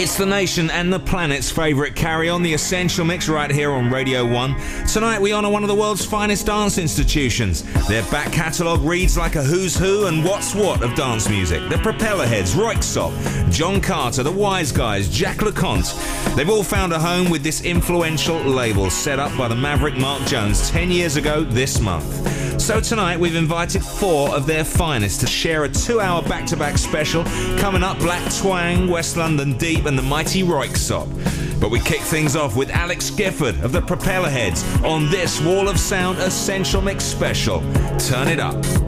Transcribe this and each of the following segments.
It's the nation and the planet's favourite carry on, the Essential Mix, right here on Radio 1. Tonight we honour one of the world's finest dance institutions. Their back catalogue reads like a who's who and what's what of dance music. The Propellerheads, Röyksopp, Jon Carter, The Wise Guys, Jacques Lu Cont. They've all found a home with this influential label set up by the maverick Mark Jones 10 years ago this month. So tonight we've invited four of their finest to share a two hour back to back special coming up Black Twang, West London Deep, and the mighty Röyksopp. But we kick things off with Alex Gifford of the Propellerheads on this Wall of Sound Essential Mix special. Turn it up.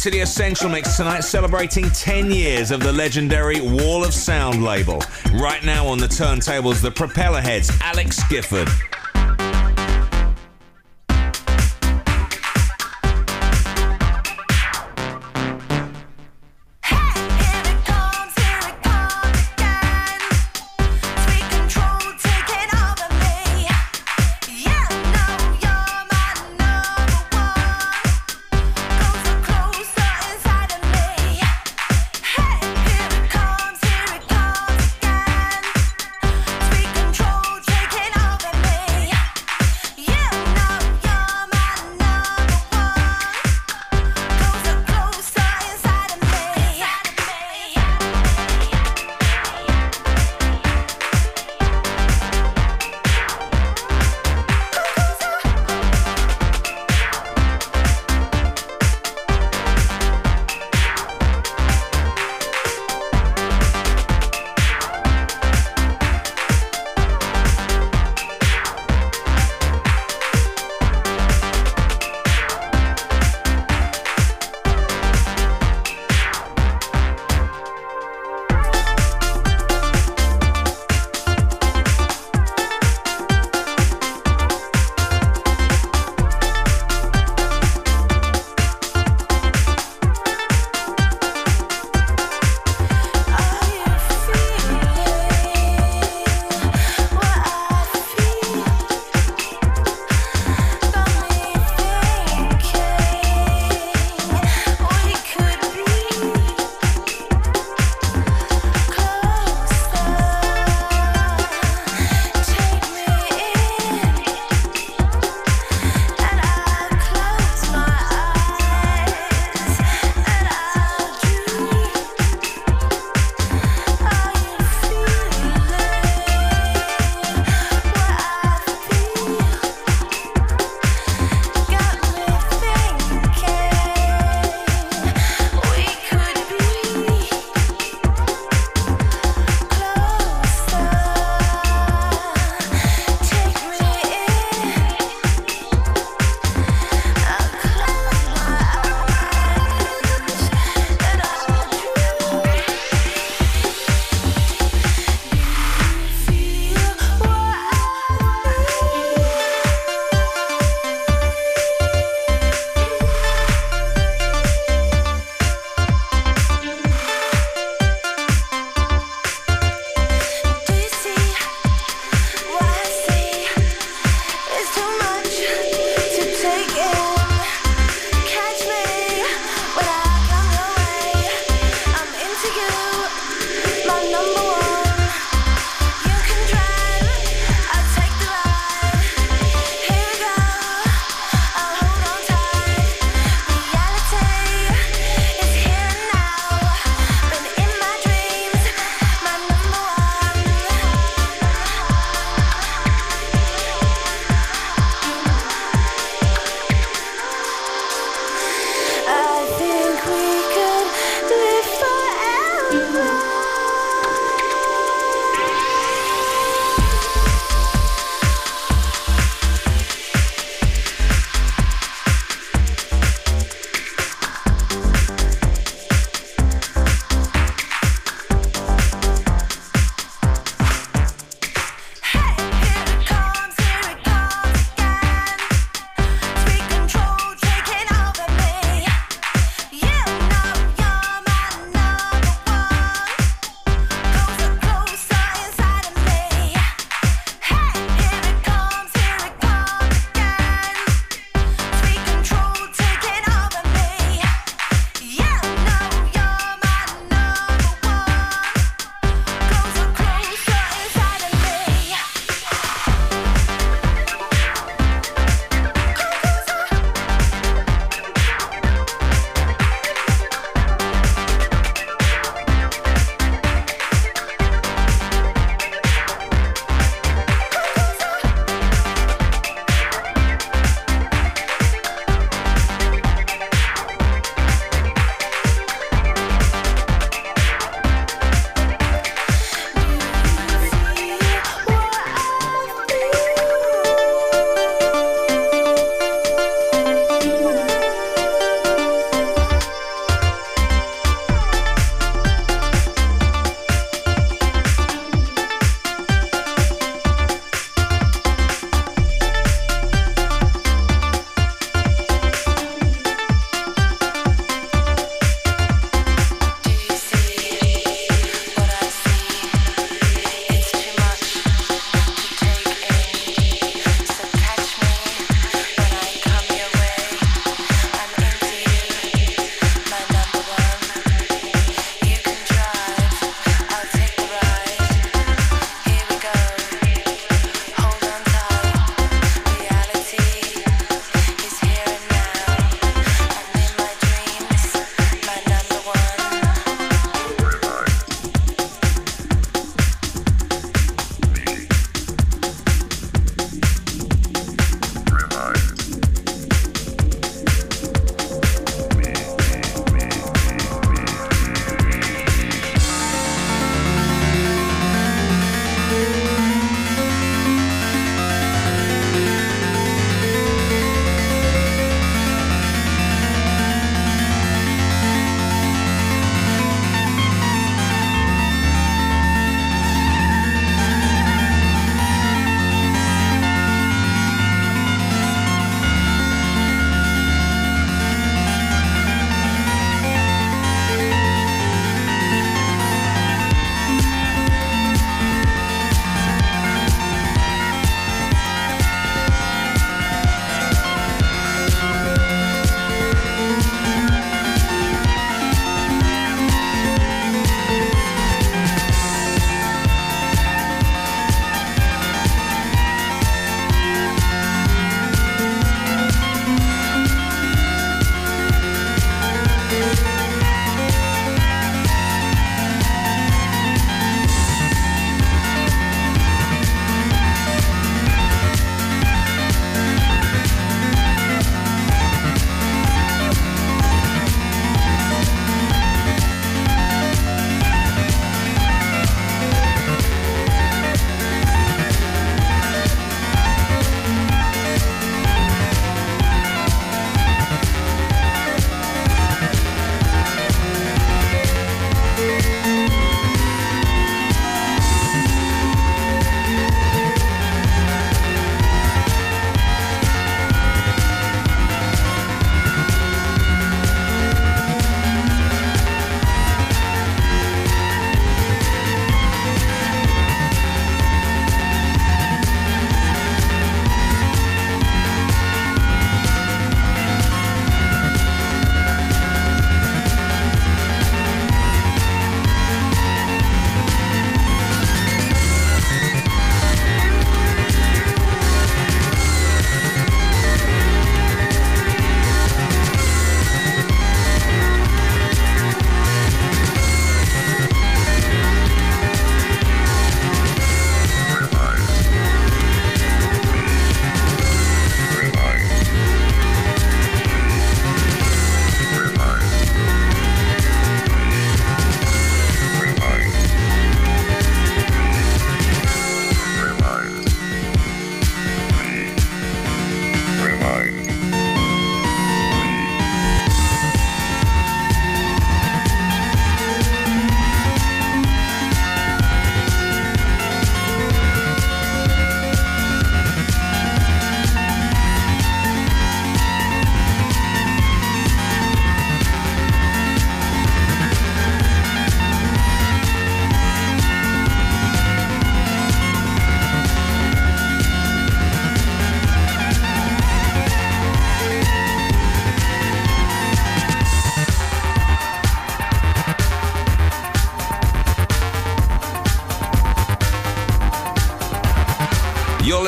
to The Essential Mix tonight, celebrating 10 years of the legendary Wall of Sound label. Right now on the turntables, the Propellerheads, Alex Gifford.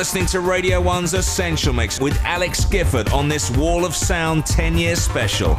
Listening to Radio 1's Essential Mix with Alex Gifford on this Wall of Sound 10 year special.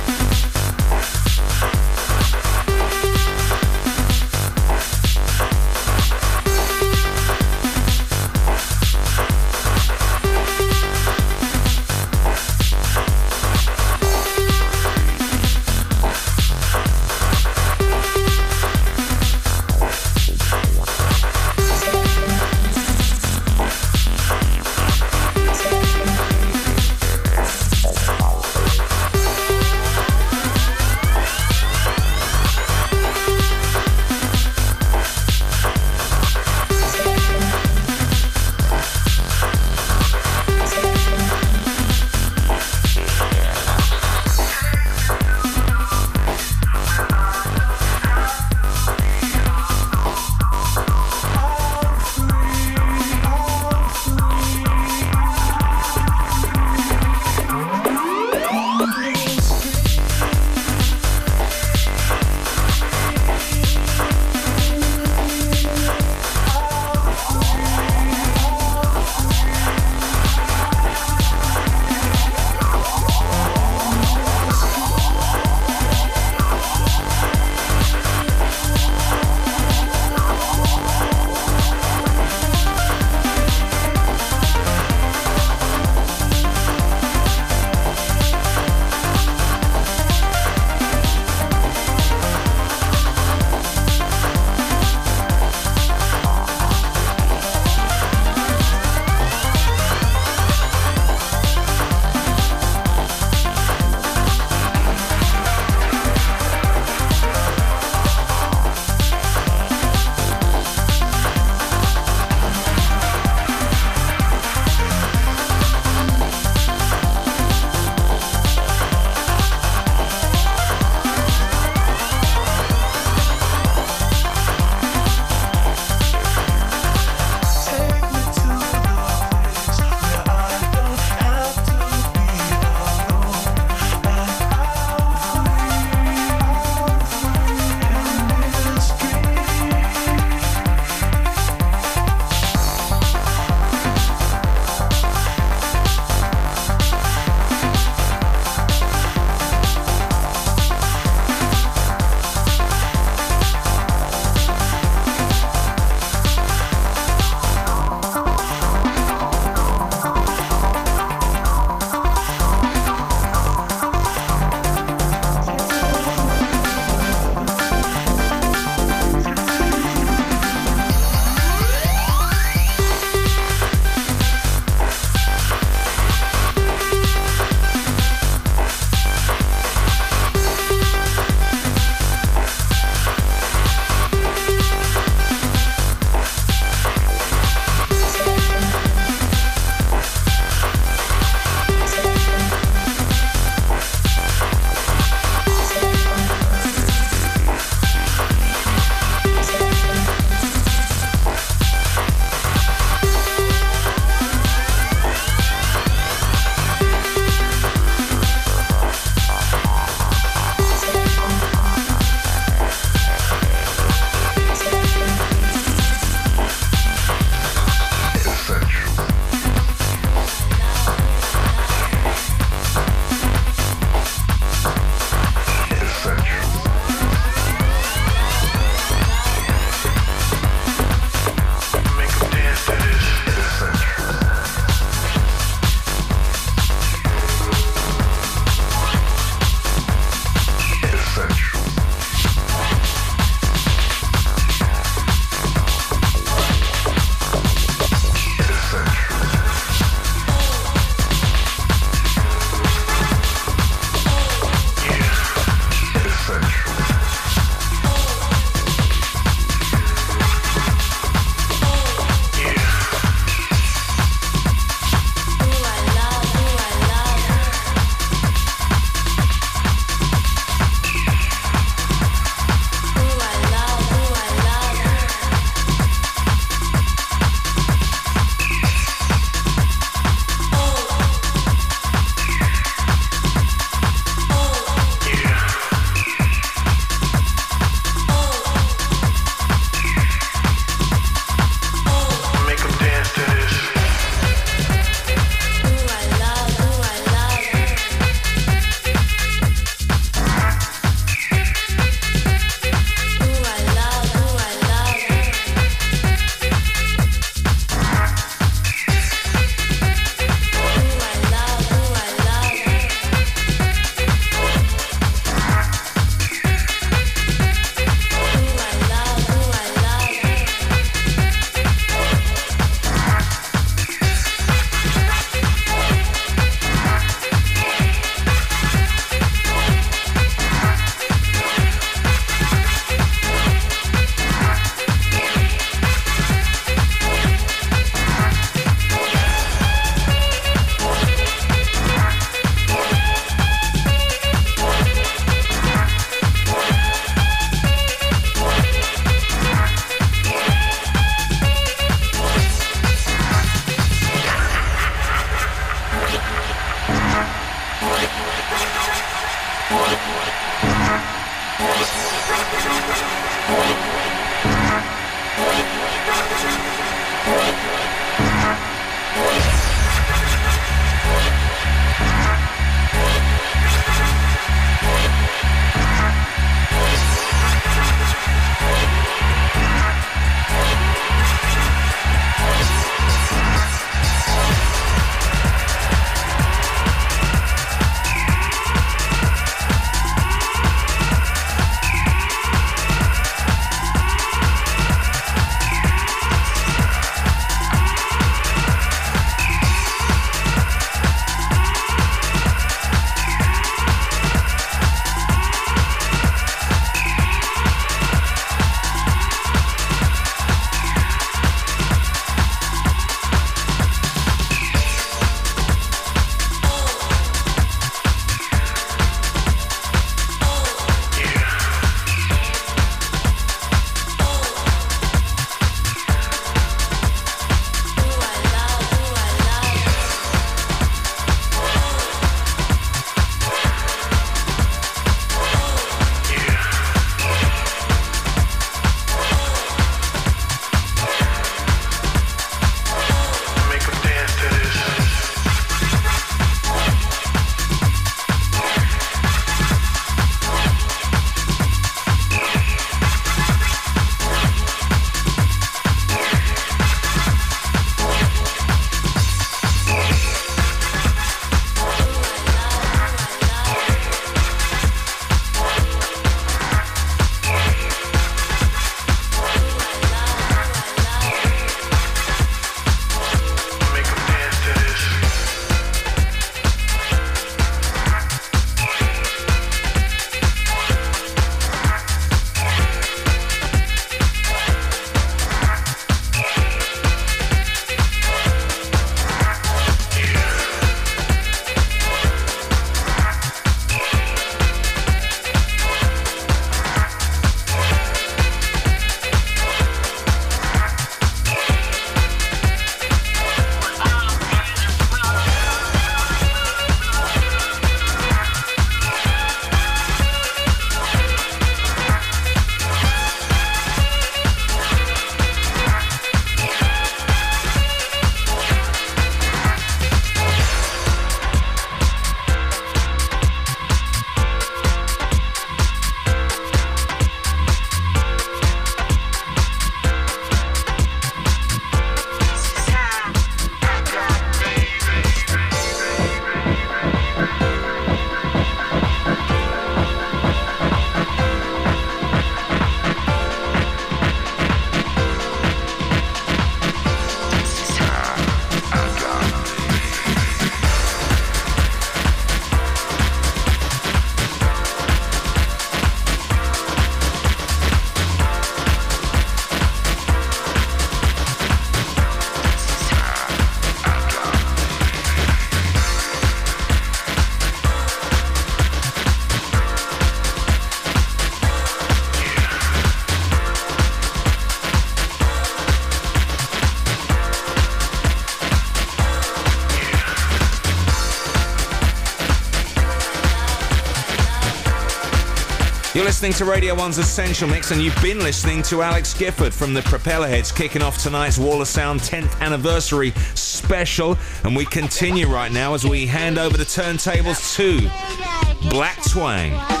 Listening to Radio 1's Essential Mix, and you've been listening to Alex Gifford from the Propellerheads kicking off tonight's Wall of Sound 10th anniversary special. And we continue right now as we hand over the turntables to Black Twang.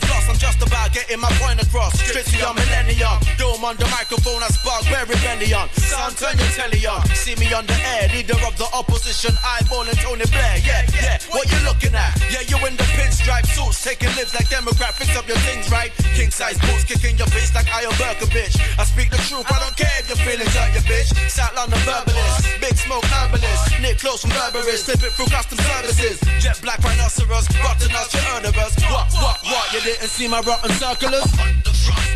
Floss, I'm just about getting my point across. Straight to your millennium, dome on the microphone, I spark very rebellion. Son, turn your telly on, see me on the air, leader of the opposition, eyeballing Tony Blair. Yeah, yeah, what you looking at? Yeah, you in the pinstripe suits, taking lives like Democrat, fix up your things right. King size boots, kicking your face like Iron bitch. I speak the truth, I don't care if you're feeling hurt, you bitch. South London verbalist, big smoke herbalist, Nick close from Berberist, slip it through custom services. Jet black rhinoceros, rotten us, you us. What, what, what? You didn't see my rotten circulars?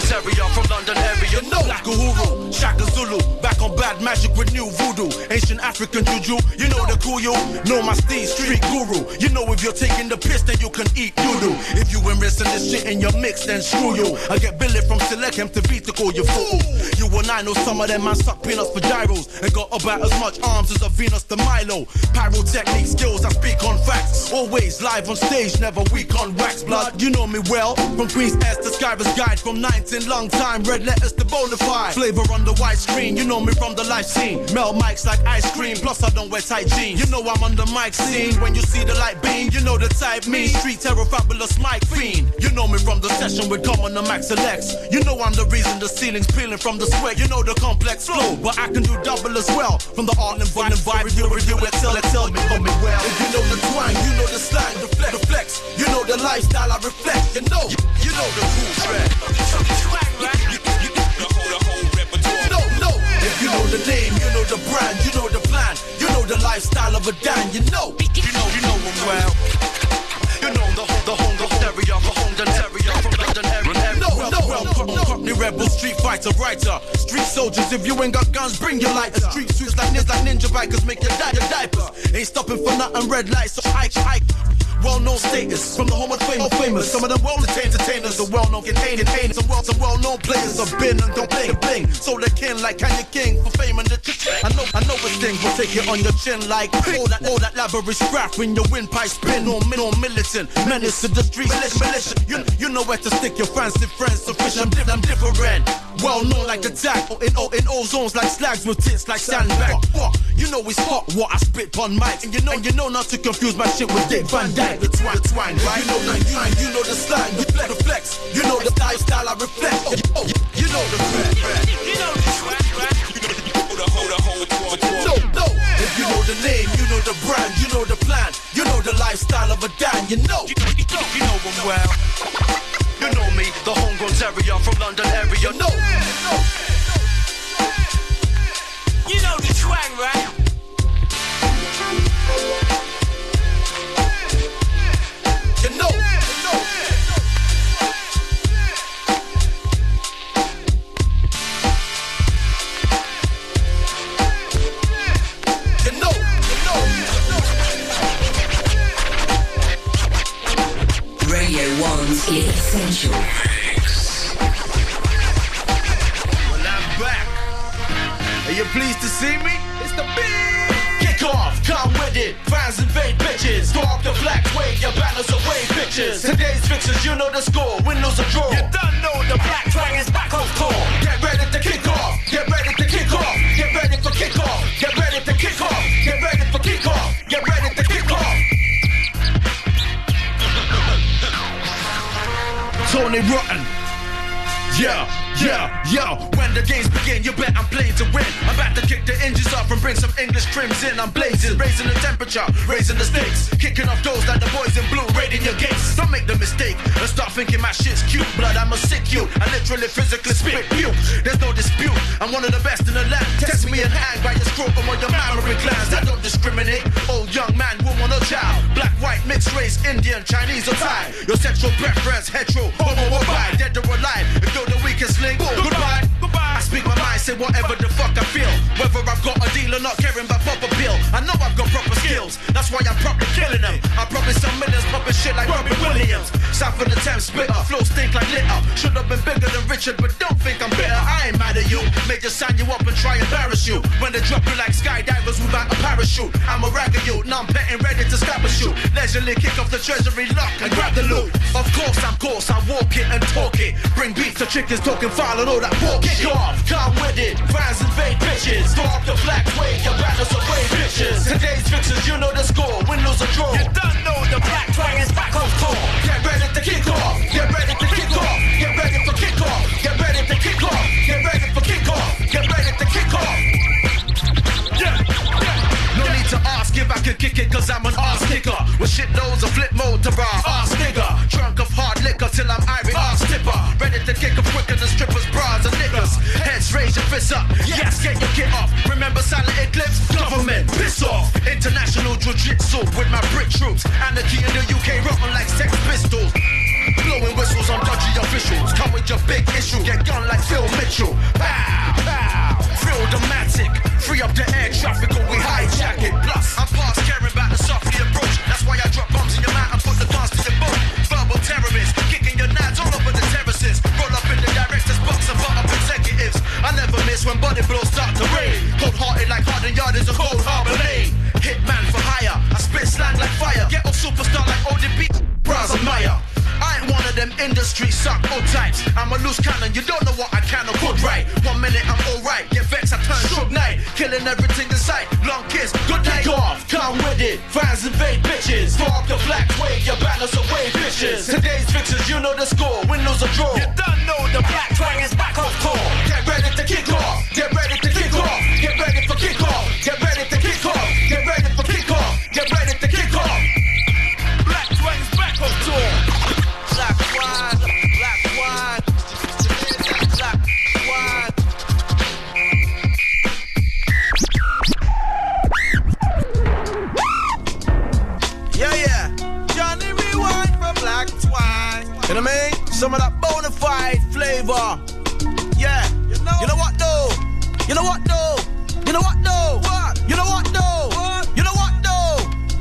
The homegrown from London area. You know like Uhuru, Shaka Zulu, back on bad magic with new voodoo. Ancient African juju, you know the cool you. Know my steed, street guru. You know if you're taking the piss, then you can eat doodoo. If you rinsing this shit in your mix, then screw you. I get Billy from Selechem to beat to call you fool. You and I know some of them man suck peanuts for gyros and got about as much arms as a Venus de Milo. Pyrotechnic skills, I speak on facts. Always live on stage, never weak on wax blood. You know me well, from Queen's S to Skyver's Guide, from 19 long time, red letters to bonafide. Flavor on the white screen, you know me from the live scene. Melt mics like ice cream, plus I don't wear tight jeans. You know I'm on the mic scene when you see the light beam. You know the type me, street terror, fabulous mic fiend. You know me from the session with Common and Max Alex. You know I'm the reason the ceiling's peeling from the sweat. You know the complex flow, but I can do double as well. From the art and vibe, vibe review, review, it, tell me, tell me well. If you know the twang, you know the slang, the flex, the flex. You know the lifestyle I reflect. You know, you know the cool trend. No, no. If you know the name, you know the brand, you know the plan, you know the lifestyle of a Dan. You know, you know, you know him well. You know the home, the home, the stereo, the home, the stereo from London area. No, no, no, no. Cockney rebel, street fighter, writer, street soldiers. If you ain't got guns, bring your lighters. Street suits like niggas, like ninja bikers, make your di- your diapers. Ain't stopping for nothing. Red lights, so hike, hike. Well-known status from the home of fame, famous. Some of them well entertainers, the well-known containers. Some well, some well-known players have been and don't play a thing. So they kin like Kanye King for fame and the ch- I know, I know it's thing, but take it on your chin like all that, all that lavish scrap when your windpipe spin on, on militant menace to the streets. Militia, militia. You, you know where to stick your fancy friends. Sufficient, I'm, diff- I'm different. Well known like the tag in all in all zones like slags with tits like sandbag. What? You know it's hot what I spit on mic, and you know and you know not to confuse my shit with Dick Van Dyke. The twang, the twang, right? You know the twang, you know the slang, the flex, the flex. You know the lifestyle I reflect. Oh, oh, you know the. You know the swag, right? No, no. If you know the name, you know the brand, you know the plan, you know the lifestyle of a Dan. You know, you know, you know, you know him well. You know me, the homegrown terrier from London area. No. You know the twang, right? 1's Essential. Well, I'm back. Are you pleased to see me? It's the big. Come with it. Invade bitches. The wave your pictures. Today's fixtures, you know the score. Win, lose, or yeah. When the games begin, you bet I'm playing to win. Kick the engines off and bring some English crimson. I'm blazing, raising the temperature, raising the stakes. Kicking off doors like the boys in blue, raiding your gates. Don't make the mistake and start thinking my shit's cute. Blood, I'm a sick you. I literally physically spit puke. There's no dispute. I'm one of the best in the land. Test me and hang by your scrotum on your mammary glands. I don't discriminate. Old young man, woman or child. Black, white, mixed race, Indian, Chinese or Thai. Your sexual preference, hetero, homo or bi, dead or alive. If you're the weakest link, goodbye. Speak my mind, say whatever the fuck I feel. Whether I've got a deal or not, caring about proper bill. I know I've got proper skills. That's why I'm probably killing them. I probably some millions popping shit like Robin Williams. South of the Thames spitter, flow stink like litter. Should have been bigger than Richard, but don't think I'm bitter. I ain't mad at you. May just sign you up and try and embarrass you. When they drop you like skydivers without a parachute. I'm a rag of you, now I'm petting ready to scrap a shoot. Leisurely kick off the treasury lock and grab the loot. Of course, I'm course, I walk it and talk it. Bring beats to chickens talking foul and all that pork shit. off, come with it. Fans invade bitches. Throw up your flag, wave your banners away bitches. Today's fixes, you know the score. Win, lose, or draw. You done know the black is back on tour. Get ready to kick off. Get ready to kick off. Get ready for kick off. Get ready to kick off. Get ready for kick off. Get ready to kick off. To ask if I can kick it, cause I'm an ass kicker. With shit of flip mode to raw ass nigga. Drunk of hard liquor till I'm irie ass tipper. Ready to kick up quicker than strippers, bras, and niggas. Heads raise your fists up. Yes, get your kit off. Remember silent eclipse? Government, piss off. International jiu-jitsu with my Brit troops. Anarchy in the UK, rotten like sex pistols. Blowing whistles on dodgy officials. Come with your big issue, get gone like Phil Mitchell. Pow, pow. Feel. Free up the air traffic or we hijack it. Plus, I'm past caring about the softly approach. That's why I drop bombs in your mouth and put the to your boat. Verbal terrorists, kicking your nads all over the terraces. Roll up in the director's box and butt up executives. I never miss when body blows start to rain. Cold hearted like Harden Yard is a Coldharbour Lane. Hitman for hire. I spit slang like fire. Get off superstar like ODB. Bras Meyer. I ain't one of them industry suck old types. I'm a loose cannon, you don't know what I can or could write. One minute I'm alright, get vexed, I turn shook night. Killing everything in sight. Long kiss, good night. Go off, come with it. Fans invade bitches. Up your flag, wave your banners away, bitches. Today's fixes, you know the score. Win, lose, or draw. You done know the black twang is back off tour. Get ready to kick off. Get ready to kick off. Get ready for kick off. Get ready to kick off. Get ready Some of that bona fide flavor. Yeah. You know, you know what though? You know what though? You know what though? What? You know what though? What? You know what though?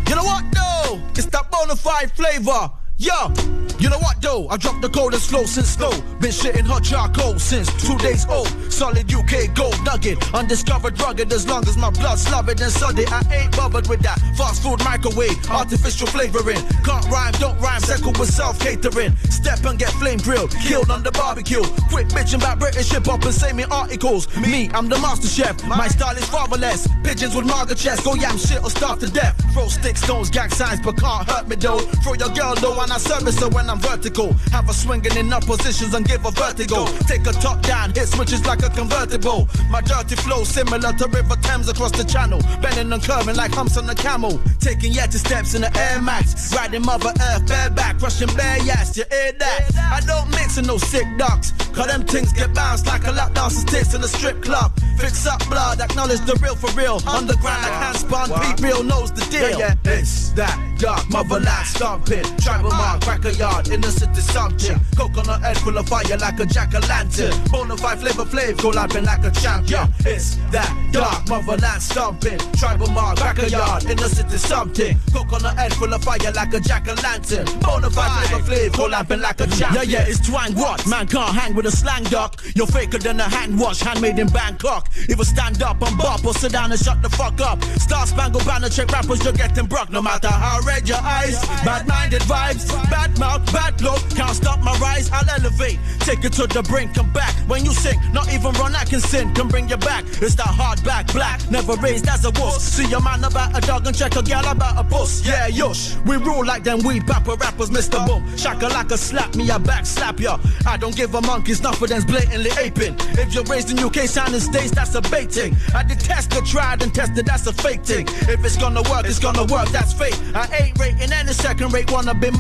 You know what though? It's that bona fide flavor. Yo, you know what though? I dropped the coldest flow since snow. Been shitting hot charcoal since two days old. Solid UK gold nugget. Undiscovered rugged as long as my blood's slobbered and sudded. I ain't bothered with that fast food microwave. Artificial flavoring. Can't rhyme, don't rhyme. Second with self catering. Step and get flame grilled. Killed on the barbecue. Quit bitching about British hip hop and me articles. Me, I'm the master chef. My style is fatherless. Pigeons with marga chest. Go yam shit or starve to death. Throw sticks, stones, gag signs, but can't hurt me though. Throw your girl though and I service her when I'm vertical. Have her swinging in up positions and give her vertigo. Take a top down, hit switches like a convertible. My dirty flow similar to River Thames across the channel. Bending and curving like humps on a camel. Taking yeti steps in the Air Max. Riding Mother Earth bareback, crushing bare yas. You hear that? I don't mix in no sick ducks. Cause them things get bounced like a lap dancer's tits in a strip club. Fix up blood, acknowledge the real for real. Underground like handspun, Pete Real knows the deal. Yeah, yeah. It's that dark motherland stomping. Tribal mark, crack a yard in the something. Coconut head full of fire like a jack o' lantern. Bonafide flavor flav, go laughing like a champion. It's that dark motherland stomping. Tribal mark, crack a yard in the something. Coconut head full of fire like a jack o' lantern. Bonafide flavor flav, go laughing like a champion. Yeah, yeah, it's twang what? Man can't hang with a slang duck. You're faker than a hand wash, handmade in Bangkok. If Either stand up and bop or sit down and shut the fuck up. Star Spangled Banner check rappers, you're getting broke no matter how red your eyes. Bad minded vibes, bad mouth, bad look. Can't stop my rise, I'll elevate. Take it to the brink, come back. When you sing, not even Ron Atkinson can bring you back. It's that hard back, black, never raised as a wuss. See a man about a dog and check a gal about a bus. Yeah, yush. We rule like them weed bapper rappers, Mr. Boom. Shaka like a slap me, I back slap ya. I don't give a monkey's nothing than's blatantly aping. If you're raised in UK sounding states, that's a baiting. I detest the tried and tested, that's a fake thing. If it's gonna work, it's gonna work, that's fate. I ain't rating any second rate, wanna be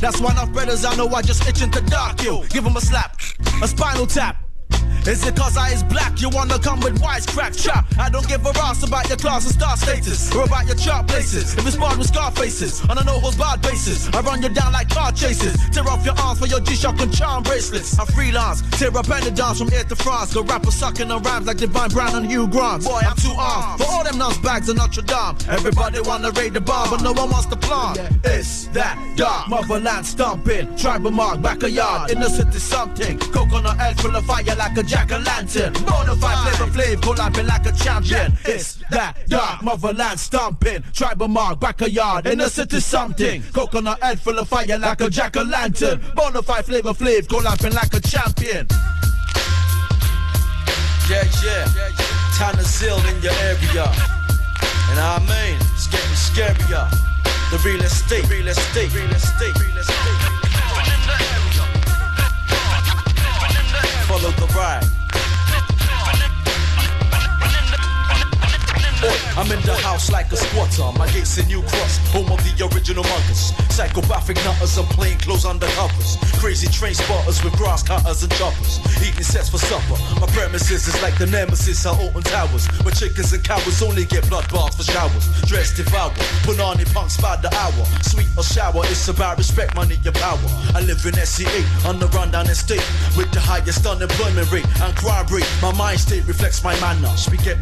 That's why of brothers I know I just itching to dark you. Give him a slap, a spinal tap. Is it cause I is black? You wanna come with wisecrack chop? I don't give a ass about your class and star status or about your chart places. If it's barred with scar faces on a no holds barred basis, I run you down like car chases. Tear off your arms for your G-Shock and charm bracelets. I freelance, tear up any dance from here to France. Go rapper sucking on rhymes like Divine Brown and Hugh Grant. Boy, I'm too armed for all them nuts bags of Notre Dame. Everybody wanna raid the bar, but no one wants to plant. It's that dark motherland stomping. Tribal mark, back a yard, in the city something. Coconut head full of fire like a jack o' lantern. Bonafide flavor flav, collabing like a champion. It's that dark motherland stomping. Tribal mark, back a yard, in the city something. Coconut head full of fire like a jack o' lantern. Bonafide flavor flav, collabing like a champion. Yeah, yeah. Tanazil in your area. And I mean, it's getting scarier. The real estate, real estate, real estate, real estate. Follow the ride. I'm in the house like a squatter. My gates a New Cross, home of the original muggers. Psychopathic nutters and plain clothes undercovers. Crazy train spotters with grass cutters and choppers. Eating sets for supper. My premises is like the nemesis of Alton Towers. Where chickens and cowards only get blood baths for showers. Dressed devour, banana punks by the hour. Sweet or sour, it's about respect, money, your power. I live in SCA on the rundown estate with the highest unemployment rate and crime rate. My mind state reflects my manner.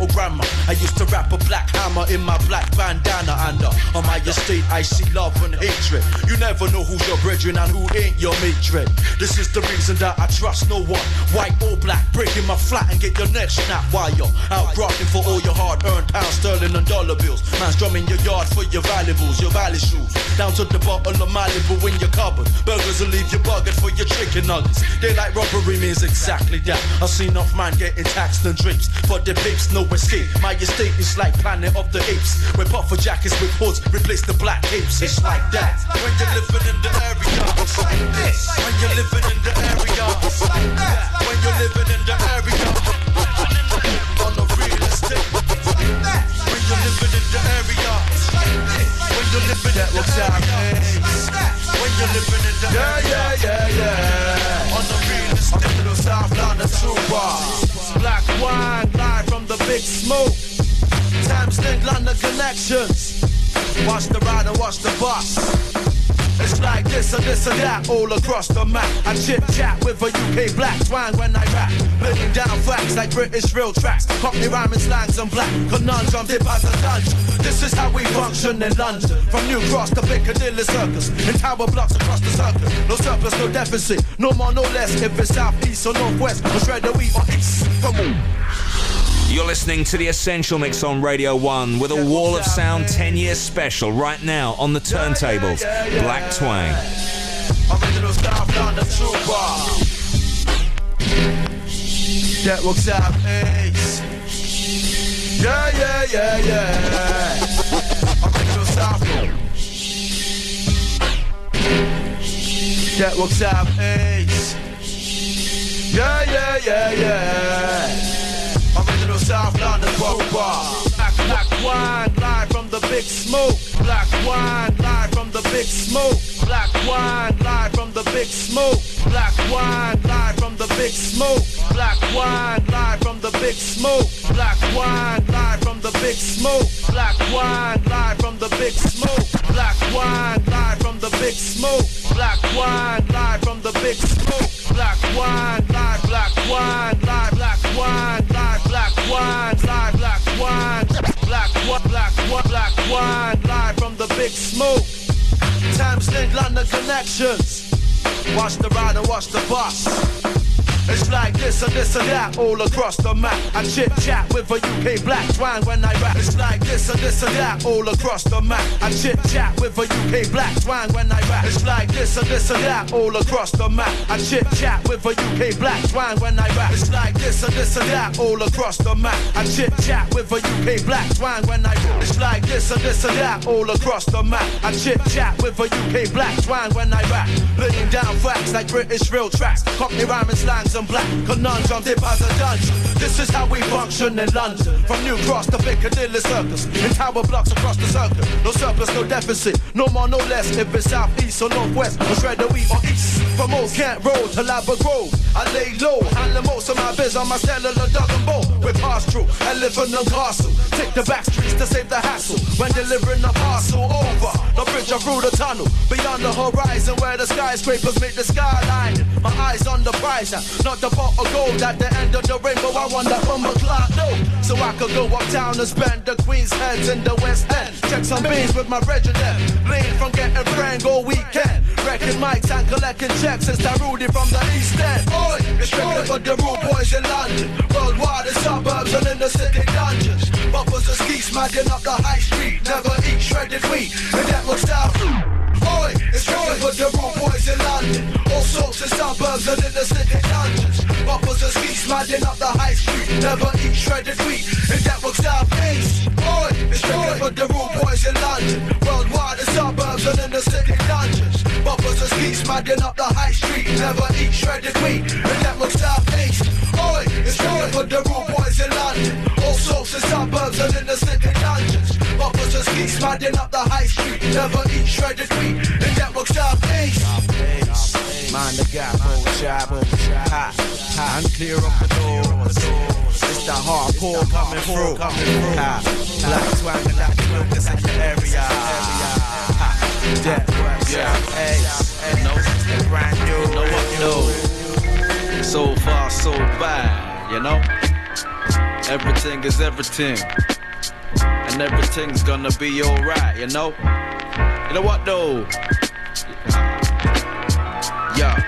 Or grammar. I used to rap a black hammer in my black bandana and uh, on my estate I see love and hatred. You never know who's your brethren and who ain't your matron. This is the reason that I trust no one, white or black. Breaking my flat and get your neck snapped while you're out grafting for all your hard-earned pounds, sterling and dollar bills. Man's drumming your yard for your valuables, your valley shoes. Down to the bottle of my Malibu in your cupboard. Burgers will leave you buggered for your chicken nuggets. Daylight robbery means exactly that. I've seen enough man getting taxed and drapes, but the babes no escape. My estate is like Planet of the Apes, where puffer jackets with hoods replace the black apes. It's like that. When you're living in the area, it's like this. When you're living in the area, it's like that. When you're living in the area, on the real estate. When you're living in the area. When you're living in the area, Yeah, yeah, yeah, yeah. on the real estate. Little South London Super. Black wine, live from the big smoke. Times Link London connections. Watch the ride and watch the bus. It's like this and this and that all across the map. I chit chat with a UK black twang when I rap. Laying down facts like British real tracks. Cockney rhyming slangs and black conundrum dip as a dungeon. This is how we function in London. From New Cross to Piccadilly Circus. In tower blocks across the circuit. No surplus, no deficit. No more, no less. If it's south, east, or northwest. Or shred the wheat or east. Come on. You're listening to the Essential Mix on Radio 1 with a Wall of Sound 10 year special right now on the turntables. Black Twang. That works out ace. Yeah, yeah, yeah, yeah. Original That works out ace. Yeah, yeah, yeah, yeah. Original South London Trooper. Black, black wine, live from the big smoke. Black wine, live from the big smoke. Black wine, live from the big smoke. Black wine, live from the big smoke. Black wine, live from the big smoke. Black wine, live from the big smoke. Black wine, live from the big smoke. Black wine, live from the big smoke. Black wine, live from the big smoke. Black wine, live, black wine, live, black wine, black wine, live, black wine, black wine, black wine, black wine, live from the big smoke. Times Link London connections. Watch the ride and watch the bus. It's like this and this and that all across the map. I chit chat with a UK black twang when I rap. It's like this and this and that all across the map. I chit chat with a UK black twang when I rap. It's like this and this and that all across the map. I chit chat with a UK black twang when I rap. It's like this and this and that all across the map. I chit chat with a UK black twang when I rap. It's like this and this and that all across the map. I chit chat with a UK black twang when I rap. Laying down facts like British real tracks. Cockney rhyming slangs and black conundrum dip as a dungeon. This is how we function in London. From New Cross to Piccadilly Circus. In tower blocks across the circuit. No surplus, no deficit. No more, no less. If it's southeast or northwest. Or shred the wheat or east. From Old Kent Road to Ladbroke Grove. I lay low. Handling most of my biz on my cellular dog and bow. We pass through and the castle. Take the back streets to save the hassle. When delivering a parcel over the bridge or through the tunnel. Beyond the horizon where the skyscrapers make the skyline. My eyes on the prize, uh, not the pot of gold at the end of the rainbow. I want that from a clock, no. So I could go uptown and spend the Queen's heads in the West End. Check some beans with my regiment. Lean from getting frank all weekend. Wrecking mics and collecting checks. It's that Rudy from the East End. Oi, it's strictly for the rude boys in London. Worldwide in suburbs and in the city dungeons. Bumpers and skis smacking up the high street. Never eat shredded wheat. And that looks style. All sorts suburbs and in the city dungeons. Bumpers and skis smacking up the high street. Never eat shredded wheat. And that looks style. Oi, it's strictly for the rude boys in London. Worldwide in suburbs and in the city dungeons. Bumpers and skis smacking up the high street. Never eat shredded wheat. And that looks style. Oi, it's strictly for the rude boys in London. All sorts of suburbs and in the city dungeons. Bumpers and skis smacking up the high street. Never eat shredded wheat. And that looks style. Mind the gap, oh, chap, oh, ha, ha, and clear up the doors. It's the hardcore coming through, coming through. Ha, black twang and that focus in the area. Ha, death, yeah, hey, hey, no, brand new, know what no. So far, so bad, you know? Everything is everything. And everything's gonna be alright, you know? You know what though? Yeah.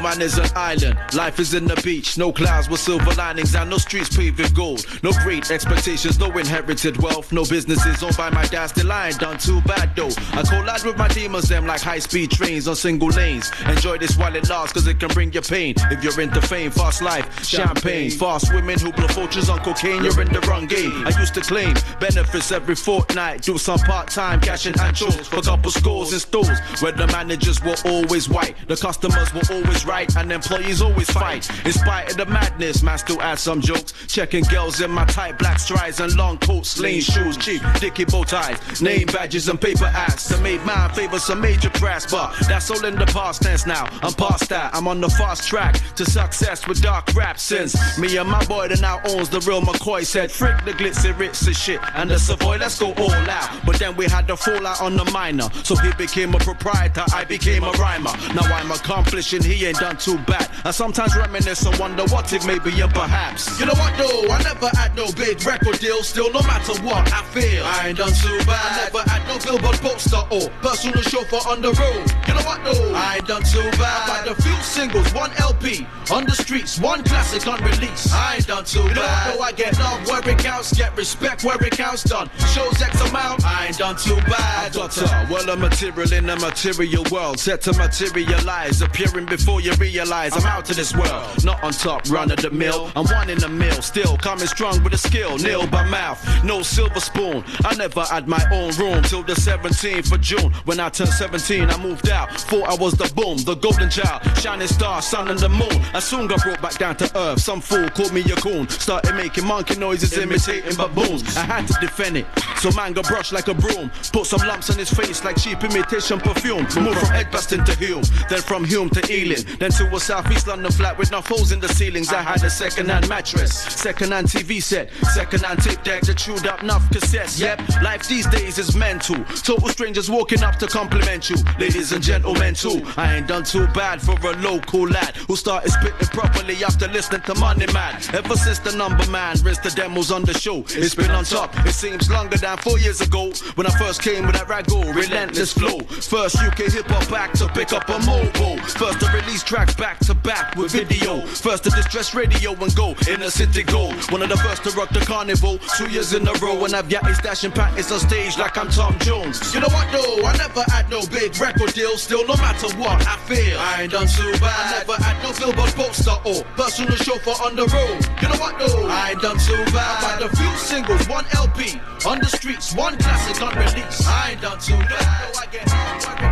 No man is an island, life is in the beach. No clouds with silver linings and no streets paved with gold. No great expectations, no inherited wealth. No businesses owned by my dad, still I ain't done too bad though. I collide with my demons, them like high speed trains on single lanes. Enjoy this while it lasts, cause it can bring you pain. If you're into fame, fast life, champagne. Fast women who blow fortunes on cocaine, you're in the wrong game. I used to claim benefits every fortnight. Do some part time cashing and chores for couple scores in stores where the managers were always white. The customers were always right, and employees always fight. In spite of the madness, man still add some jokes. Checking girls in my tight black strides and long coats, lean shoes, cheap, dicky bow ties, name badges and paper ads. To made mine favor some major press, but that's all in the past tense now. I'm past that. I'm on the fast track to success with dark rap since me and my boy that now owns the real McCoy said, frick the glitzy ritzy shit and the Savoy, let's go all out. But then we had the fallout on the minor, so he became a proprietor, I became a rhymer. Now I'm accomplishing, he ain't done too bad. I sometimes reminisce and wonder what it may be and perhaps. You know what though? I never had no big record deal. Still, no matter what I feel, I ain't done too bad. I never had no billboard poster or personal chauffeur on the road. You know what though? I ain't done too bad. I've had a few singles, one LP on the streets, one classic on release. I ain't done too bad. You know what though? I get love where it counts, get respect where it counts. Done shows X amount. I ain't done too bad. Doctor, well, a material in a material world, set to materialize, appearing before you realize I'm out of this world. Not on top, run of the mill. I'm one in the mill, still coming strong with a skill, nil by mouth, no silver spoon. I never had my own room till the 17th of June. When I turned 17, I moved out. Thought I was the boom, the golden child, shining star, sun and the moon. I soon got brought back down to earth. Some fool called me a coon, started making monkey noises, imitating baboons. I had to defend it, so man got brushed like a broom. Put some lumps on his face like cheap imitation perfume. Moved from Edgbaston to Hulme, then from Hulme to Ealing, then to a southeast London flat with no holes in the ceilings. I had a second-hand mattress, second-hand TV set, second-hand tape deck that chewed up enough cassettes. Yep, life these days is mental. Total strangers walking up to compliment you, ladies and gentlemen too. I ain't done too bad for a local lad who started spitting properly after listening to Money Man. Ever since the number man rinsed the demos on the show, it's been on top. It seems longer than four years ago when I first came with that rago, relentless flow. First UK hip hop act to pick up a mobile. First to release tracks back to back with video. First to distress radio and go in the city gold. One of the first to rock the carnival, two years in a row. And I've got a yatty stashing packets on stage like I'm Tom Jones. You know what though? I never had no big record deal. Still, no matter what I feel, I ain't done too bad. I never had no billboard poster or personal chauffeur on the road. You know what though? I ain't done too bad. I had a few singles, one LP on the streets, one classic unreleased. I ain't done too bad.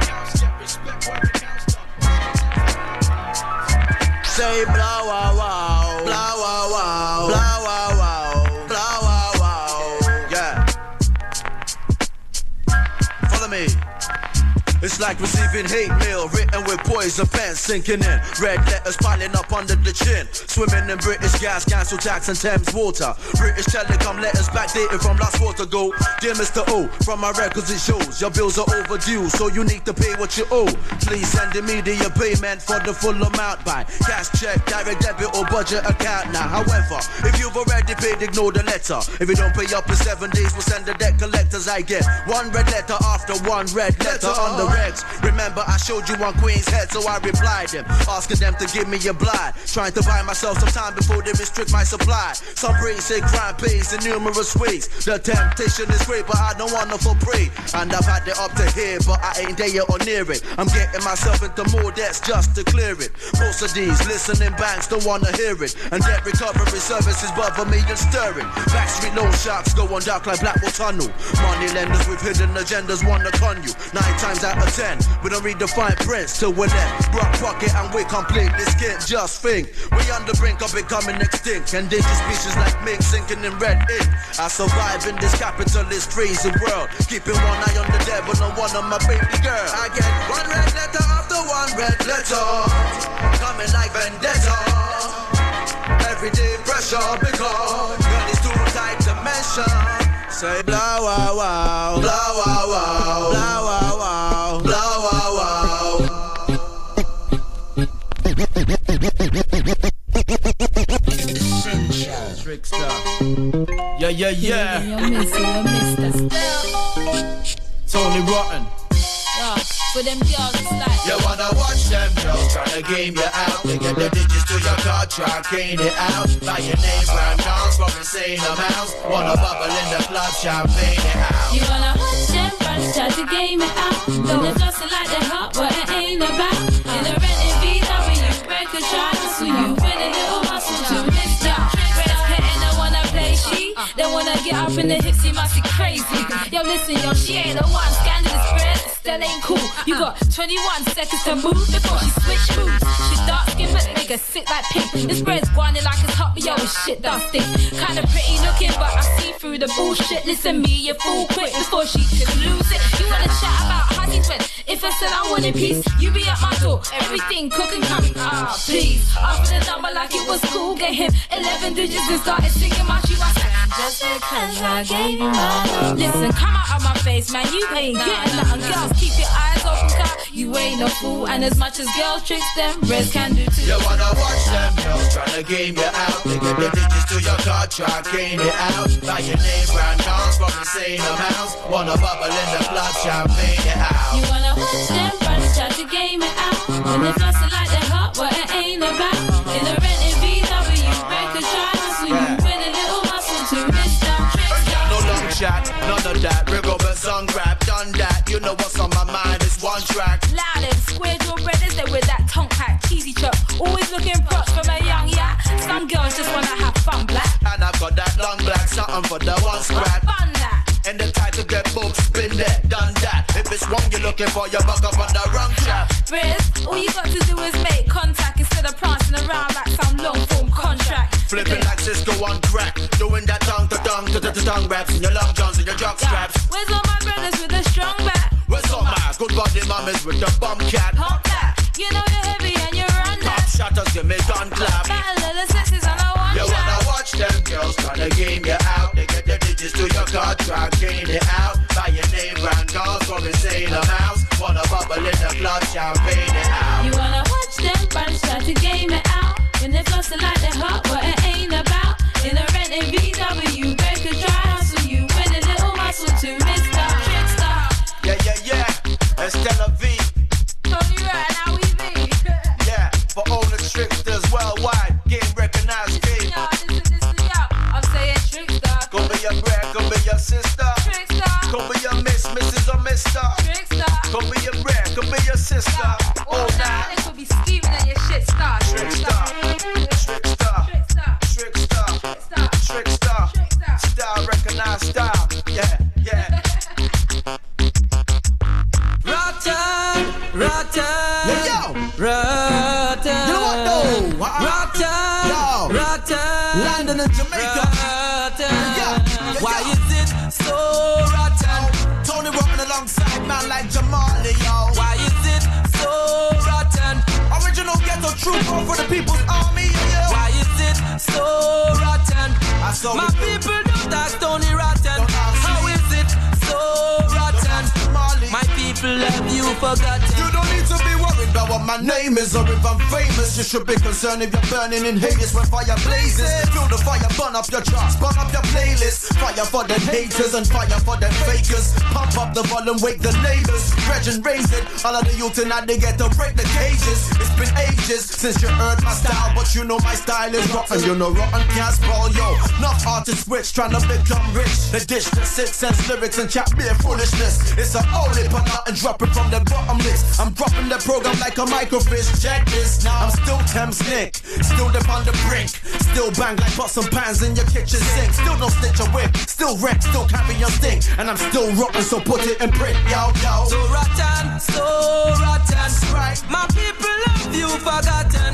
Say blah wow wow, It's like receiving hate mail written with poison pens sinking in. Red letters piling up under the chin. Swimming in British gas, council tax, and Thames water. British telecom letters backdated from last quarter ago. Dear Mr. O, from my records it shows your bills are overdue, so you need to pay what you owe. Please send immediate payment for the full amount by cash check, direct debit, or budget account now. However, if you've already paid, ignore the letter. If you don't pay up in seven days, we'll send the debt collectors. I get one red letter after one red letter on the Remember, I showed you on Queen's Head, so I replied them, asking them to give me a blind. Trying to buy myself some time before they restrict my supply. Some brains say crime pays in numerous ways. The temptation is great, but I don't want to for prey. And I've had it up to here, but I ain't there or near it. I'm getting myself into more debts just to clear it. Most of these listening banks don't wanna hear it. And debt recovery services bother me and stirring. Backstreet loan sharks go on dark like Blackwall Tunnel. Money lenders with hidden agendas wanna con you. Nine times out of ten, we don't read the fine prints till we're left. Brock pocket and we complete this kid. Just think, we on the brink of becoming extinct. Endangered species like mink sinking in red ink. I survive in this capitalist crazy world. Keeping one eye on the devil and one on my baby girl. I get one red letter after one red letter. Coming like vendetta. Everyday pressure because girl is too tight to mention. Say blah wow wow, blah wow wow, Trickster. Yeah, yeah, yeah. You miss it, you miss the Tony Rotten. Yeah, for them girls, it's like. You wanna watch them girls tryna game you out. They get the digits to your card, try cane it out. Buy your name brand dance from insane amounts. Wanna bubble in the club, champagne it out. You wanna watch them bunch try to game it out. Then they just like they hot, but it ain't about. In the rent in VW, break a charge, so you win a little she. when wanna get up in the hips, you must be crazy. Yo, listen, yo, she ain't the one. Scandalous spread, still ain't cool. You got 21 seconds to move before she switch moves. She dark skin, but her sit like pink. This bread's grinding like it's hot, yo, it's shit dusty. Kinda pretty looking, but I see through the bullshit. Listen, me, you fool quick before she can lose it. You wanna chat about hunting when if I said I wanted peace, you be at my door. Everything cooking coming. Ah, please. After the number like it was cool, get him 11 digits and started singing my shoe. I said, just because I gave you my love. Listen, come out of my face, man. You ain't getting nothing. Keep your eyes open, cut. You ain't no fool. And as much as girls tricks them, Reds can do too. You wanna watch them girls tryna game you out. They get the digits to your card, try cane it out. Buy your name brand dance from insane amounts. Wanna bubble in the club, champagne it out. You wanna watch them brothers try to game it out. And they fussing like they're hot, but it ain't about. In the rent in VW, break a charge, so you win a little muscle to miss that trick. No long chat, none of that. Rig over song grab, done that. You know what's on my mind, is one track. Loud and square jaw brothers, they with that tongue pack, cheesy chop. Always looking props from a young yeah. Some girls just wanna have fun, black. And I've got that long black something for the one scrap. Fun that. And the type to get books, been there, done that. If it's one you're looking for, you bug up on the wrong track. Riz, all you got to do is make contact of prancing around like some long form contract. Flipping like Sisqo on crack. Doing that tongue to tongue to to tongue raps in your long johns and your jock straps. Where's all my brothers with a strong back? Where's all my good body mamas with the bum cat? Hop that. You know you're heavy and you're Top that. shutters, give me gun clap. Battle of the sexes on a one You wanna watch them girls tryna game you out. They get the digits to your card, try game it out. Buy your name brand girls for insane amounts. Wanna bubble in the club, champagne it out. You wanna Brothers try to game it out. When they're flossing like they're hot, what it ain't about. In the rent and VW, break a try hustle you. With a little muscle to Mr. Trickster. Yeah, yeah, yeah. That's Stella V. Tony Ryan, how we be? yeah, for all the tricksters worldwide, getting recognized, babe. Listen, listen, listen, yo. I'm saying trickster. Go be your bread, go be your sister. Trickster. Go be your miss, Mrs. or Mr. Trickster. Go be your bread, go be your sister. Yo, all, night. night. It could be Steve. Why is it so rotten? Tony Rotten alongside man like Jamali, yo. Why Ghetto trooper for the people's army, yeah. Why is it so rotten? My people don't ask Tony Rotten. How is it so rotten? My people have you forgotten. You don't need to be about what my name is or if I'm famous. You should be concerned if you're burning in Hades when fire blazes. Feel the fire burn up your charts, burn up your playlist. Fire for the haters and fire for the fakers. Pump up the volume, wake the neighbors. Reg and raise it. All of the youth tonight they get to break the cages. It's been ages since you heard my style, but you know my style is rotten. You know rotten can't sprawl, yo. Enough artists rich trying to become rich. The dish that six sense lyrics and chat mere foolishness. It's a only but not and dropping from the bottomless. I'm dropping the program like a microfish. Check this now. I'm still Thames Nick, still dip on the brink. Still bang like pots and pans in your kitchen sink. Still no stitch a whip, still wreck, still carry your stink. And I'm still rotten, so put it in print, yo, yo. So rotten, so rotten. right. My people have you forgotten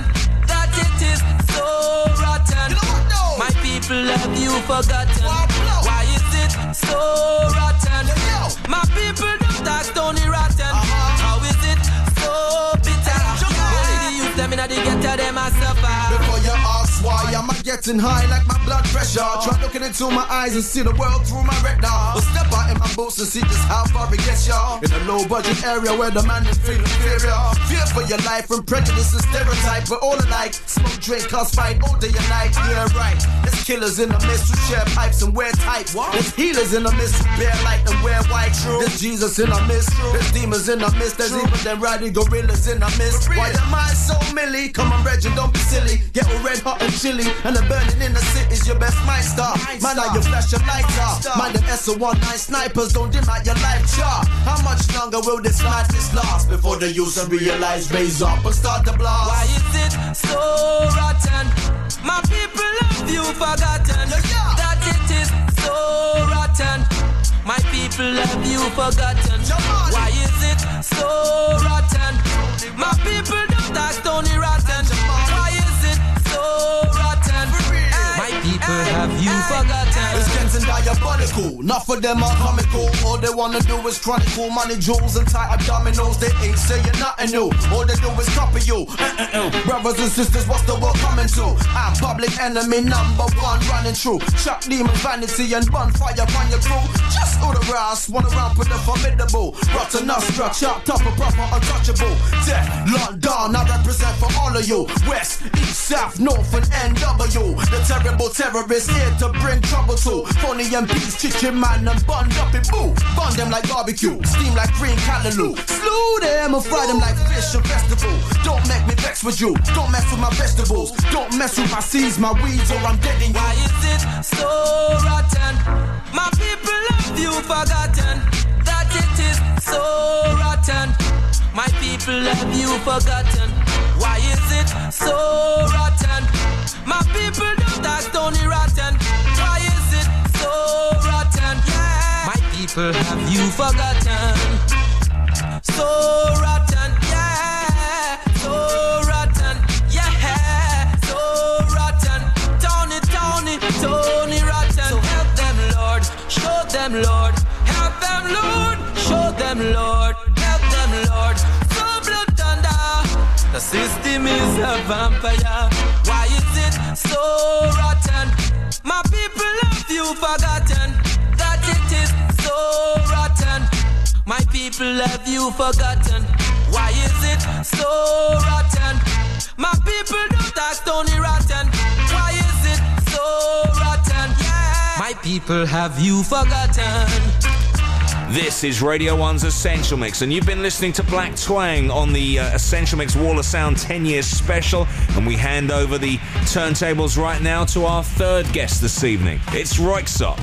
that it is so rotten. You know what? My people have you forgotten. Why is it so rotten? Yo. My people don't ask Tony Rotten. Uh-huh. How them a getting high like my blood pressure. Try looking into my eyes and see the world through my retina. Or step out in my boots and see just how far it gets y'all. In a low budget area where the man is feeling inferior. Fear for your life and prejudice and stereotype. We're all alike, smoke, drink, cause fight all day and night. Yeah right, there's killers in the mist who share pipes and wear tights There's healers in the mist who bear light and wear white. There's Jesus in the mist, there's demons in the mist There's even them riding gorillas in the mist Why am I so milly? Come on Reggie, don't be silly. Get all red hot and chilly. And the burning in the city's your best mind star Man, now you flash your lights up Mind them SO19 snipers don't dim out your life chart How much longer will this madness last Before the user realize raise up and start the blast Why is it so rotten? My people have you forgotten Yeah, yeah. that it is so rotten. My people have you forgotten. Why is it so rotten? My people don't ask Tony Rotten. People have you It's forgotten. getting diabolical. Not for them are comical. All they wanna do is chronicle money, jewels, and tight abdominals. They ain't saying nothing new. All they do is copy you. Brothers and sisters, what's the world coming to? I'm public enemy number one, running true. Chuck demon vanity and run fire upon your crew. Just all the rest, one around for the formidable. Rotten Nostra, chopped up and proper untouchable. Death, London, I represent for all of you. West, East, South, North, and NW. The terrible terrorists here to bring trouble to. Phony MPs, chicken man, and bun up and boo. Bun them like barbecue, steam like green callaloo. Slew them and fry them like fish and vegetable. Don't make me vex with you. Don't mess with my vegetables. Don't mess with my seeds, my weeds, or I'm in you. Why is it so rotten? My people have you forgotten that it is so rotten. My people have you forgotten. Why is it so rotten? My people don't ask Tony Rotten. People have you forgotten. So rotten, yeah. So rotten, yeah. So rotten. Tony, Tony, Tony rotten. So help them, Lord. Show them, Lord. Help them, Lord. Show them, Lord. Help them, Lord. So blood thunder. The system is a vampire. Why is it so rotten? My people have you forgotten so rotten. My people have you forgotten. Why is it so rotten? My people don't ask Tony Rotten. Why is it so rotten? Yeah. My people have you forgotten. This is Radio 1's Essential Mix, and you've been listening to Black Twang on the uh, Essential Mix Wall of Sound 10 years special. And we hand over the turntables right now to our third guest this evening. It's Röyksopp.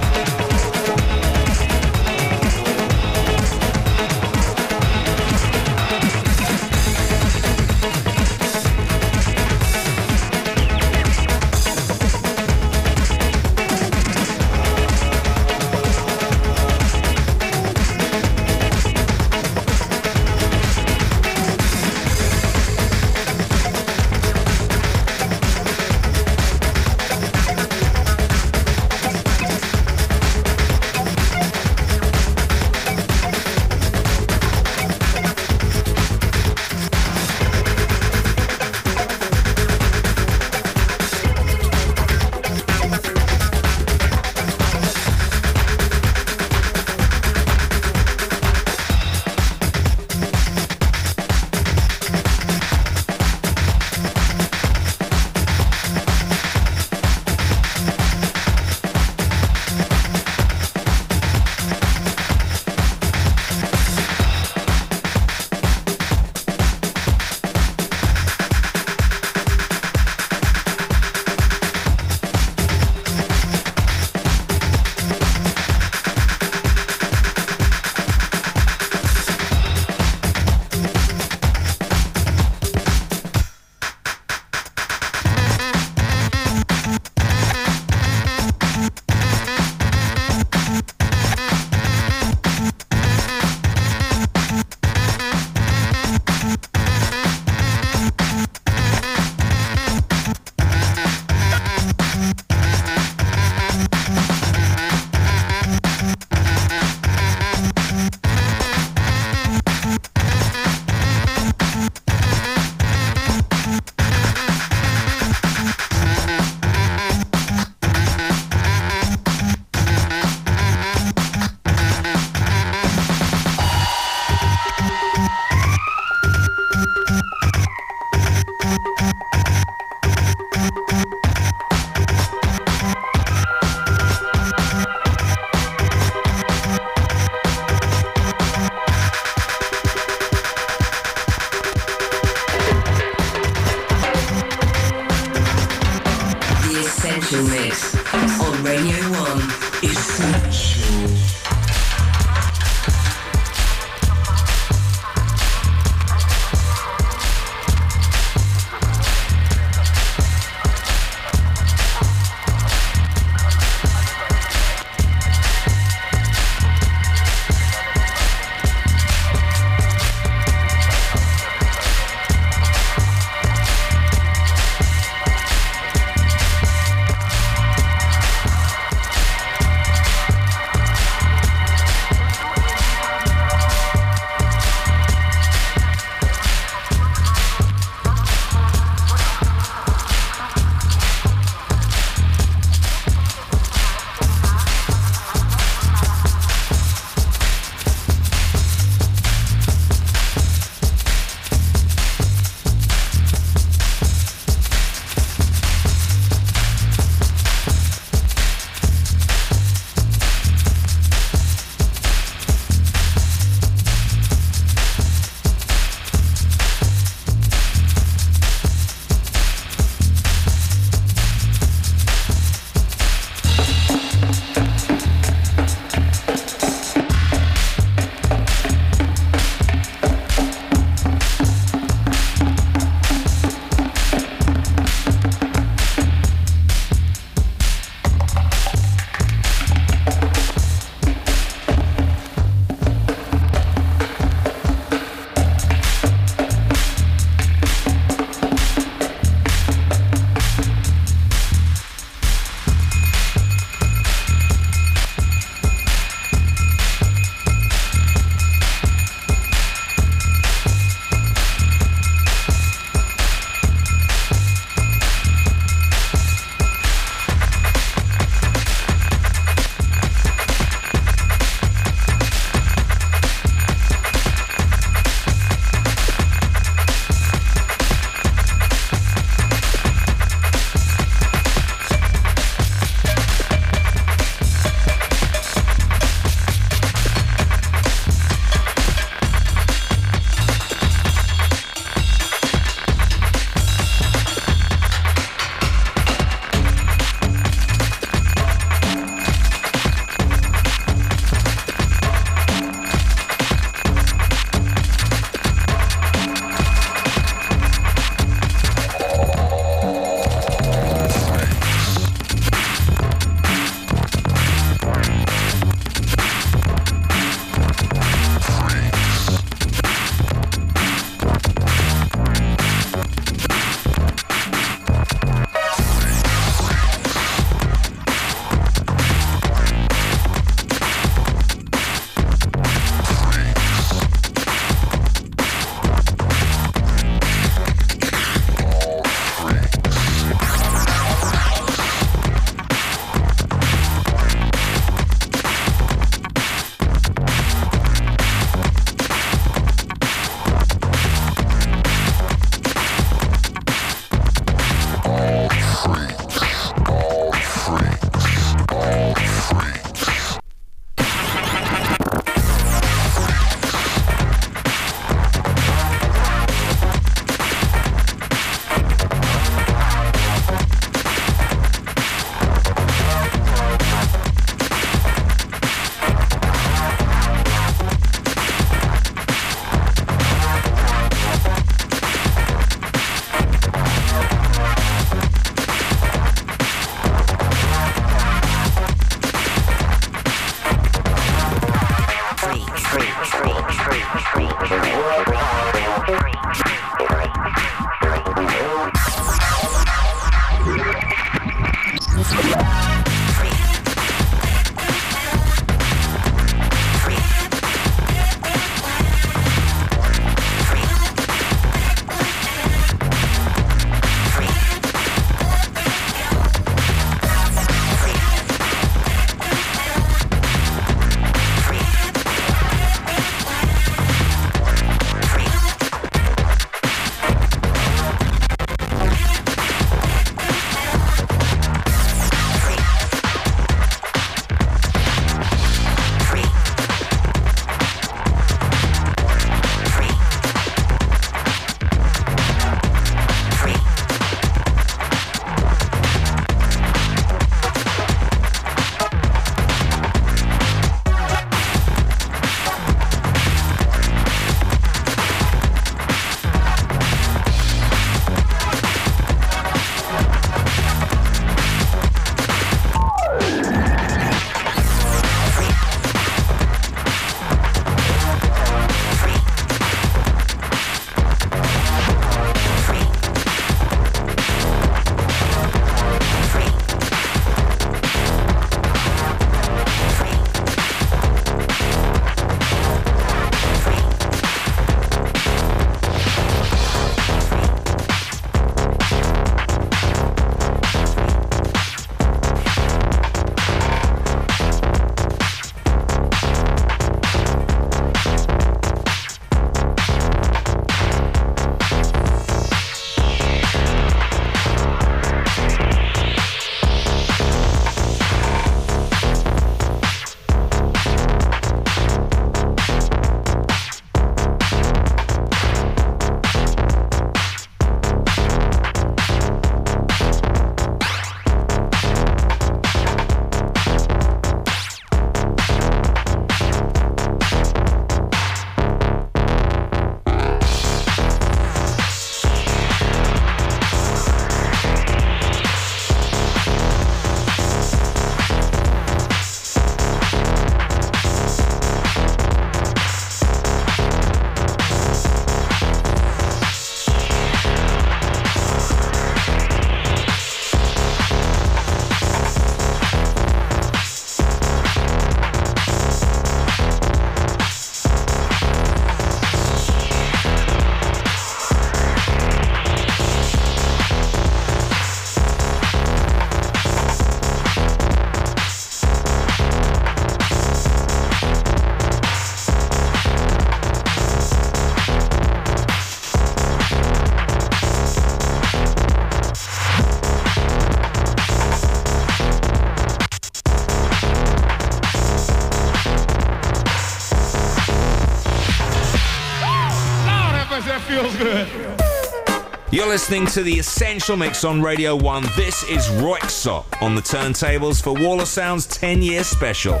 Listening to the Essential Mix on Radio 1. This is Röyksopp on the turntables for Wall of Sound's 10 year special.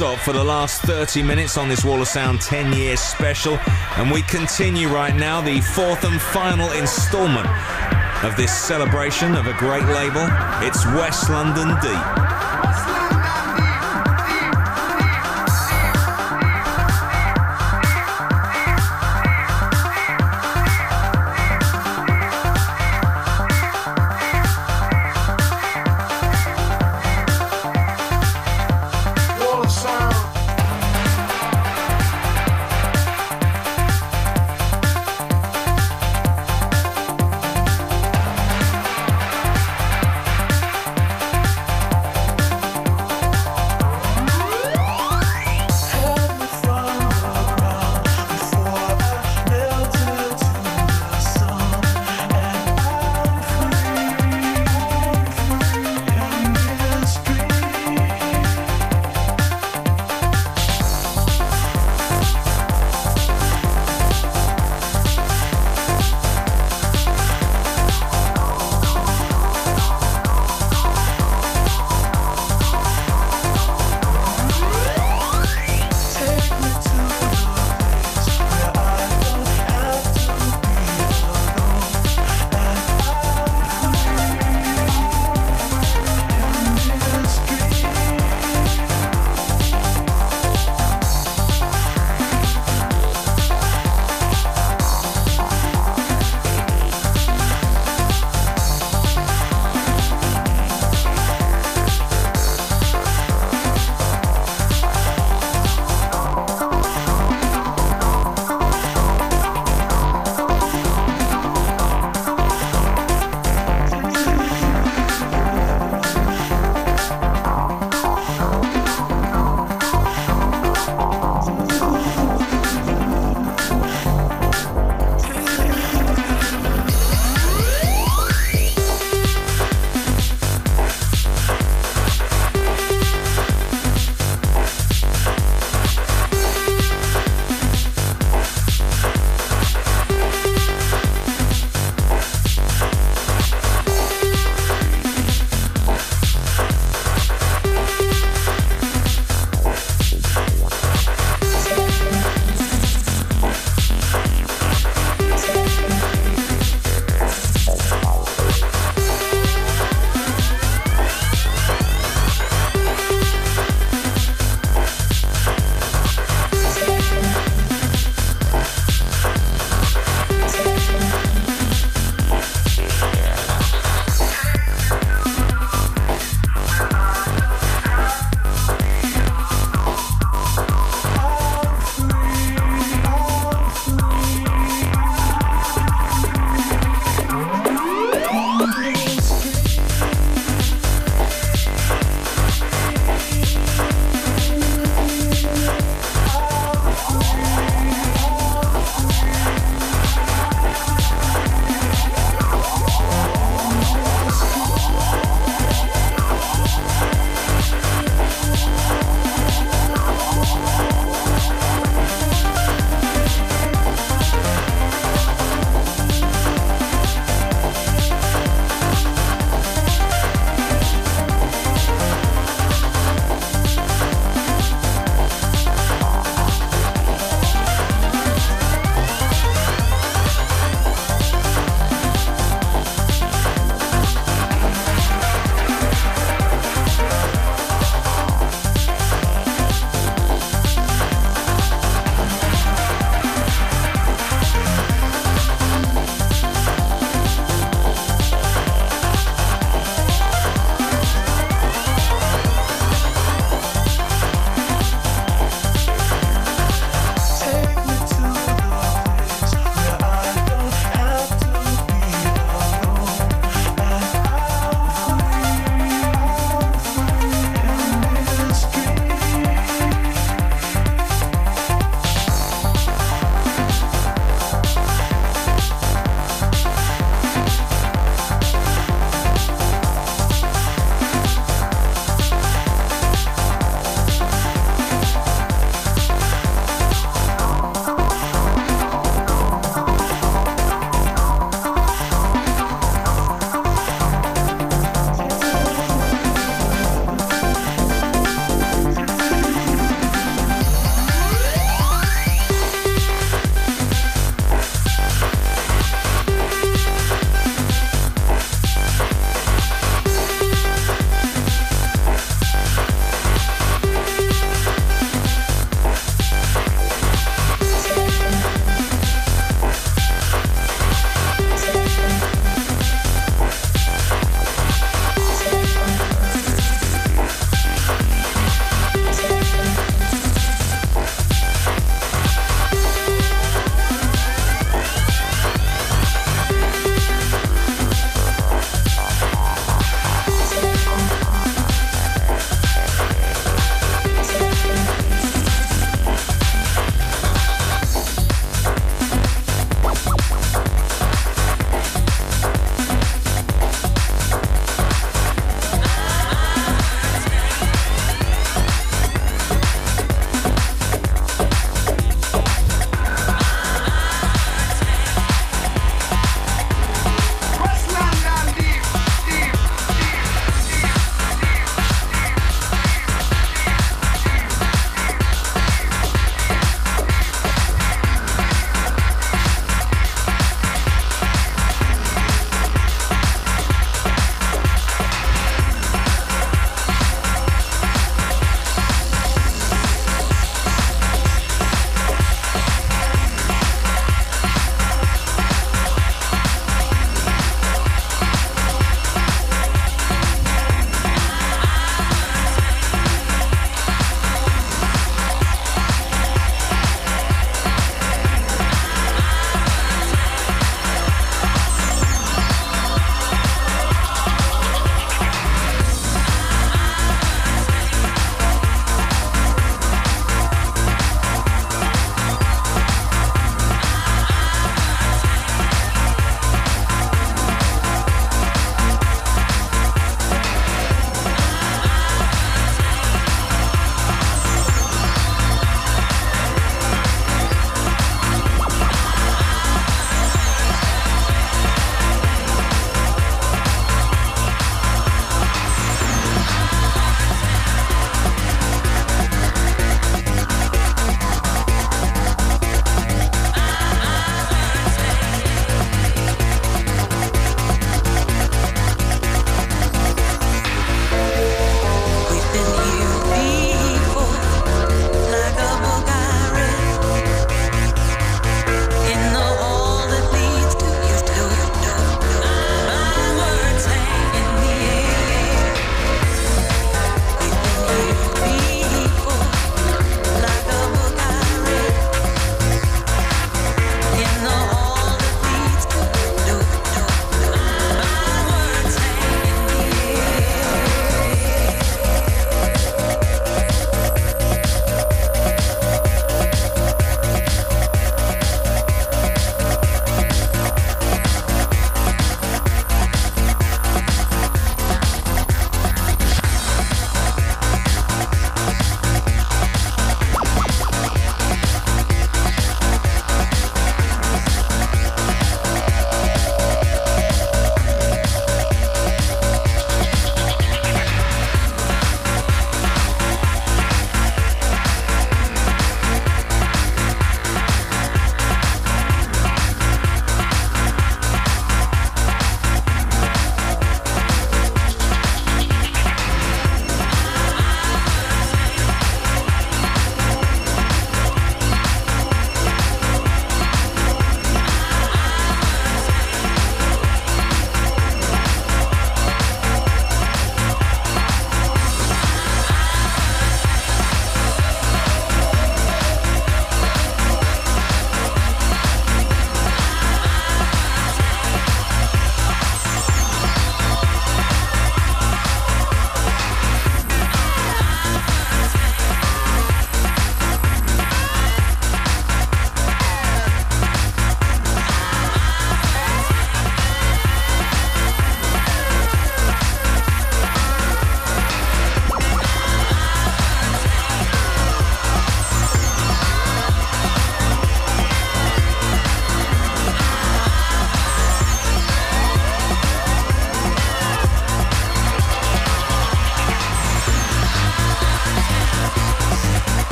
For the last 30 minutes on this Wall of Sound 10 year special. And we continue right now the fourth and final installment of this celebration of a great label. It's West London Deep.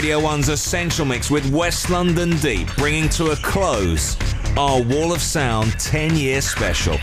Radio 1's Essential Mix with West London Deep, bringing to a close our Wall of Sound 10 year special.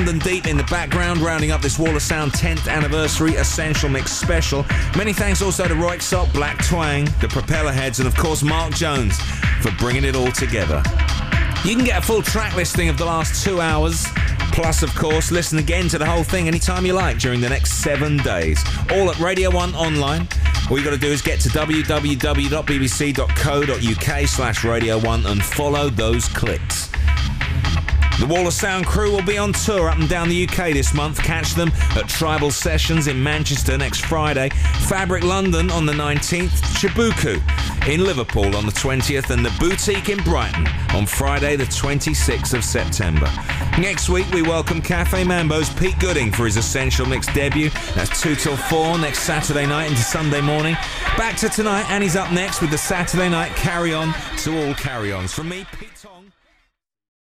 London Deep in the background, rounding up this Wall of Sound 10th anniversary Essential Mix special. Many thanks also to Röyksopp, Black Twang, the Propeller Heads, and of course Mark Jones for bringing it all together. You can get a full track listing of the last two hours. Plus, of course, listen again to the whole thing anytime you like during the next seven days. All at Radio 1 online. All you got to do is get to www.bbc.co.uk slash Radio 1 and follow those clicks. The Wall of Sound crew will be on tour up and down the UK this month. Catch them at Tribal Sessions in Manchester next Friday, Fabric London on the 19th, Chibuku in Liverpool on the 20th, and the Boutique in Brighton on Friday, the 26th of September. Next week, we welcome Cafe Mambo's Pete Gooding for his Essential Mix debut. That's 2 till 4 next Saturday night into Sunday morning. Back to tonight, and he's up next with the Saturday night carry on to all carry ons. From me.